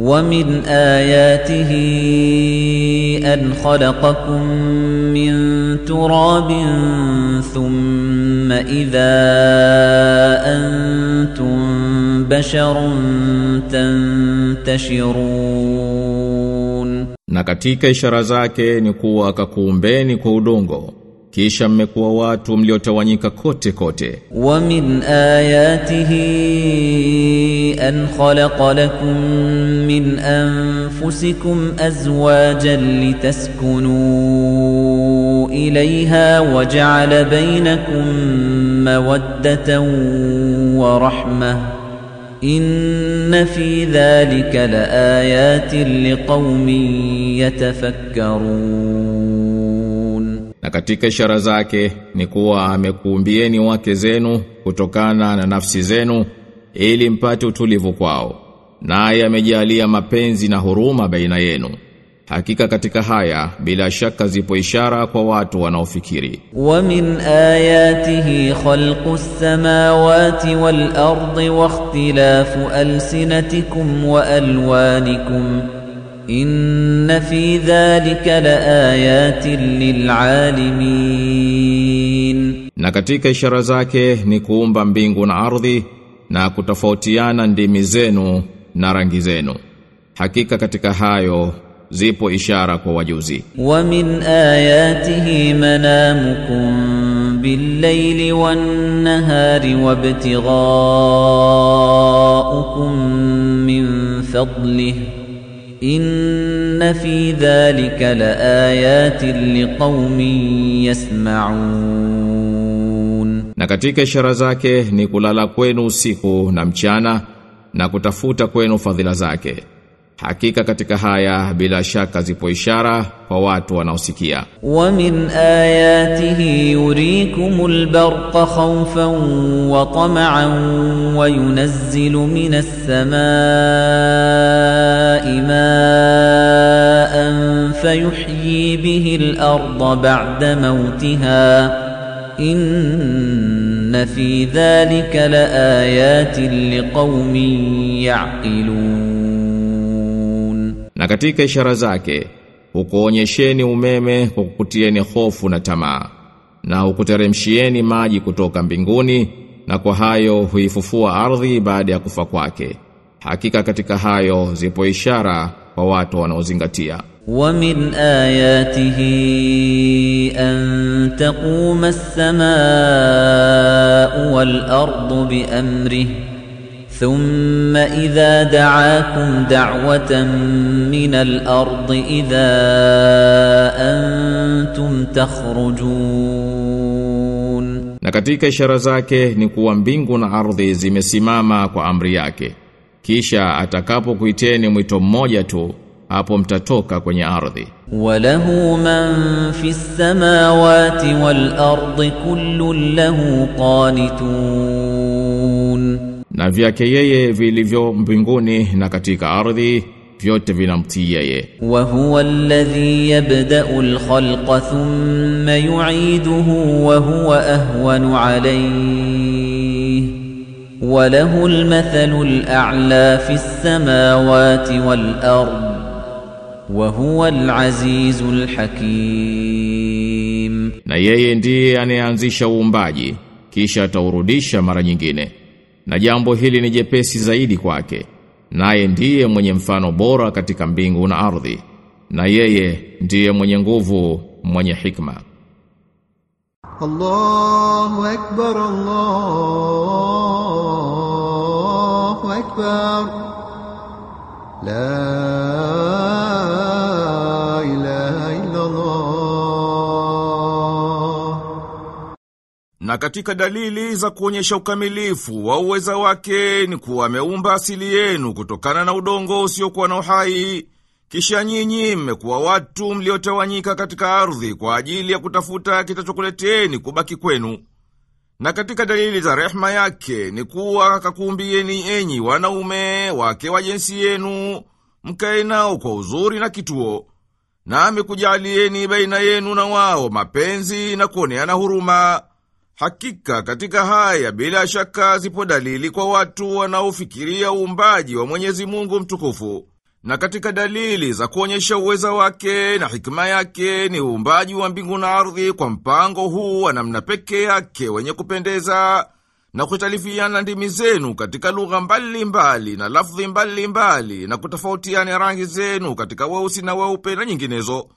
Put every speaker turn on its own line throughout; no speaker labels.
ومن آياته أن خلقكم من تراب ثم إذا أنتم بشر تنتشرون
Na katika ishara zake ni kuwa akakuumbeni kwa udongo kisha mmekuwa watu mliotawanyika kote kote
ومن آياته أن خلق لكم من أنفسكم أزواجا لتسكنوا إليها وجعل بينكم مودة ورحمة إن في ذلك لآيات لقوم يتفكرون.
Na katika ishara zake ni kuwa amekuumbieni wake zenu kutokana na nafsi zenu ili mpate utulivu kwao. Naye amejalia mapenzi na huruma baina yenu. Hakika katika haya bila shaka zipo ishara kwa watu wanaofikiri.
Wa min ayatihi khalqus samawati wal ardi wa ikhtilafu alsinatikum wa alwanikum. Inna fi dhalika laayatin lilalamin,
na katika ishara zake ni kuumba mbingu na ardhi na kutofautiana ndimi zenu na rangi zenu. Hakika katika hayo zipo ishara kwa wajuzi.
ومن آياته منامكم بالليل والنهار وابتغاؤكم من فضله إن في ذلك لآيات لقوم يسمعون
Na katika ishara zake ni kulala kwenu usiku na mchana na kutafuta kwenu fadhila zake. Hakika katika haya bila shaka zipo ishara kwa watu wanaosikia.
ومن آياته يريكم البرق خوفا وطمعا وينزل من السماء ماء فيحيي به الأرض بعد موتها إن في ذلك لآيات لقوم يعقلون
Na katika ishara zake hukuonyesheni umeme kwa kukutieni hofu na tamaa na hukuteremshieni maji kutoka mbinguni na kwa hayo huifufua ardhi baada ya kufa kwake. Hakika katika hayo zipo ishara kwa watu wanaozingatia.
ومن آياته أن تقوم السماء والأرض بأمره ثم إذا دعاكم دعوة من الأرض إذا أنتم تخرجون
Na katika ishara zake ni kuwa mbingu na ardhi zimesimama kwa amri yake. Kisha atakapokuiteni mwito mmoja tu, hapo mtatoka kwenye ardhi.
وله من في السماوات والأرض كل له قانتون
Na vyake yeye vilivyo mbinguni na katika ardhi vyote vinamtii yeye.
وهو الذي يبدأ الخلق ثم يعيده وهو أهون عليه وله المثل الأعلى في السماوات والأرض وهو العزيز الحكيم
Na yeye ndiye anayeanzisha uumbaji kisha ataurudisha mara nyingine. Na jambo hili ni jepesi zaidi kwake. Naye ndiye mwenye mfano bora katika mbingu na ardhi. Na yeye ndiye mwenye nguvu, mwenye hikma.
الله أكبر الله أكبر لا
Na katika dalili za kuonyesha ukamilifu wa uweza wake ni kuwa ameumba asili yenu kutokana na udongo usiokuwa na uhai. Kisha nyinyi mmekuwa watu mliotawanyika katika ardhi kwa ajili ya kutafuta kitachokuleteni kubaki kwenu. Na katika dalili za rehema yake ni kuwa akakuumbieni enyi wanaume wake wa jinsi yenu, mkae nao kwa uzuri na kituo. Na amekujalieni baina yenu na wao mapenzi na kuoneana huruma. Hakika katika haya bila shaka zipo dalili kwa watu wanaofikiria uumbaji wa Mwenyezi Mungu mtukufu.
Na katika dalili za kuonyesha uweza wake na hikima yake ni uumbaji wa mbingu na ardhi kwa mpango huu wa namna pekee yake wenye kupendeza na kutalifiana ndimi zenu katika lugha mbalimbali na lafdhi mbalimbali na kutofautiana rangi zenu katika weusi na weupe na nyinginezo.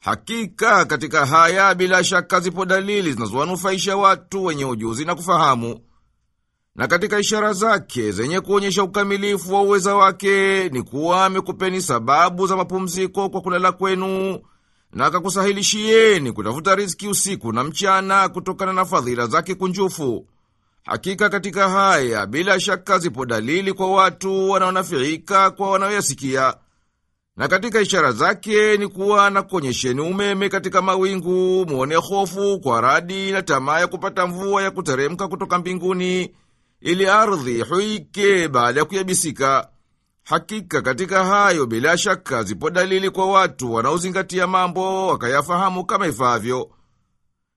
Hakika katika haya bila shaka zipo dalili zinazowanufaisha watu wenye ujuzi na kufahamu. Na katika ishara zake zenye kuonyesha ukamilifu wa uweza wake ni kuwa amekupeni sababu za mapumziko kwa kulala kwenu na akakusahilishieni kutafuta riziki usiku na mchana kutokana na fadhila zake kunjufu. Hakika katika haya bila shaka zipo dalili kwa watu wanaonafiika kwa wanaoyasikia. Na katika ishara zake ni kuwa na kuonyesheni umeme katika mawingu, muone hofu kwa radi na tamaa ya kupata mvua ya kuteremka kutoka mbinguni, ili ardhi huike baada ya kuyabisika. Hakika katika hayo bila shaka zipo dalili kwa watu wanaozingatia mambo wakayafahamu kama ifaavyo.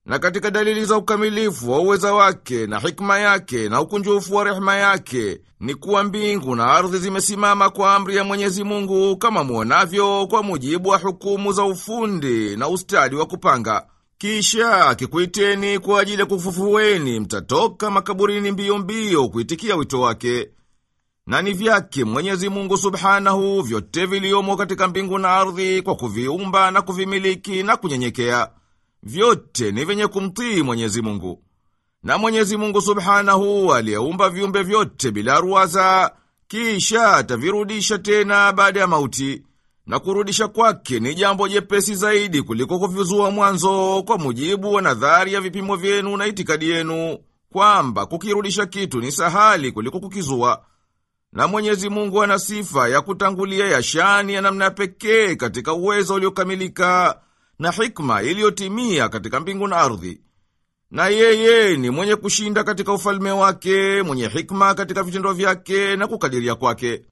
Na katika dalili za ukamilifu wa uweza wake na hikma yake na ukunjufu wa rehema yake ni kuwa mbingu na ardhi zimesimama kwa amri ya Mwenyezi Mungu kama muonavyo, kwa mujibu wa hukumu za ufundi na ustadi wa kupanga. Kisha akikuiteni kwa ajili ya kufufueni, mtatoka makaburini mbio mbio kuitikia wito wake. Na ni vyake Mwenyezi Mungu Subhanahu vyote viliomo katika mbingu na ardhi, kwa kuviumba na kuvimiliki na kunyenyekea vyote ni vyenye kumtii Mwenyezi Mungu. Na Mwenyezi Mungu Subhanahu aliyeumba viumbe vyote bila ruwaza, kisha atavirudisha tena baada ya mauti. Na kurudisha kwake ni jambo jepesi zaidi kuliko kuvizua mwanzo, kwa mujibu wa nadhari ya vipimo vyenu na itikadi yenu, kwamba kukirudisha kitu ni sahali kuliko kukizua. Na Mwenyezi Mungu ana sifa ya kutangulia ya shani ya namna pekee katika uwezo uliokamilika na hikma iliyotimia katika mbingu na ardhi. Na yeye ni mwenye kushinda katika ufalme wake, mwenye hikma katika vitendo vyake na kukadiria kwake.